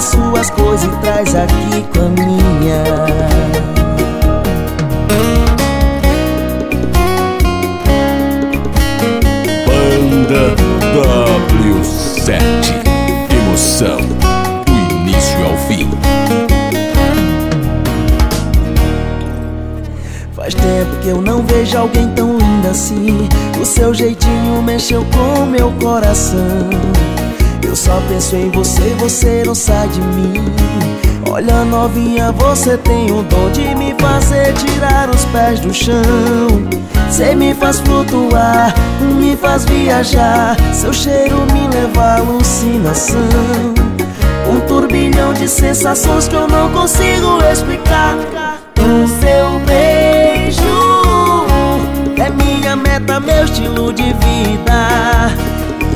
Pegue suas coisas e traz aqui com a minha. Banda W7 Emoção do início ao fim. Faz tempo que eu não vejo alguém tão linda assim. O seu jeitinho mexeu com meu coração. Eu só penso em você, você não sai de mim. Olha novinha, você tem o dom de me fazer tirar os pés do chão. Você me faz flutuar, me faz viajar. Seu cheiro me leva à alucinação. Um turbilhão de sensações que eu não consigo explicar. O seu beijo é minha meta, meu estilo de vida.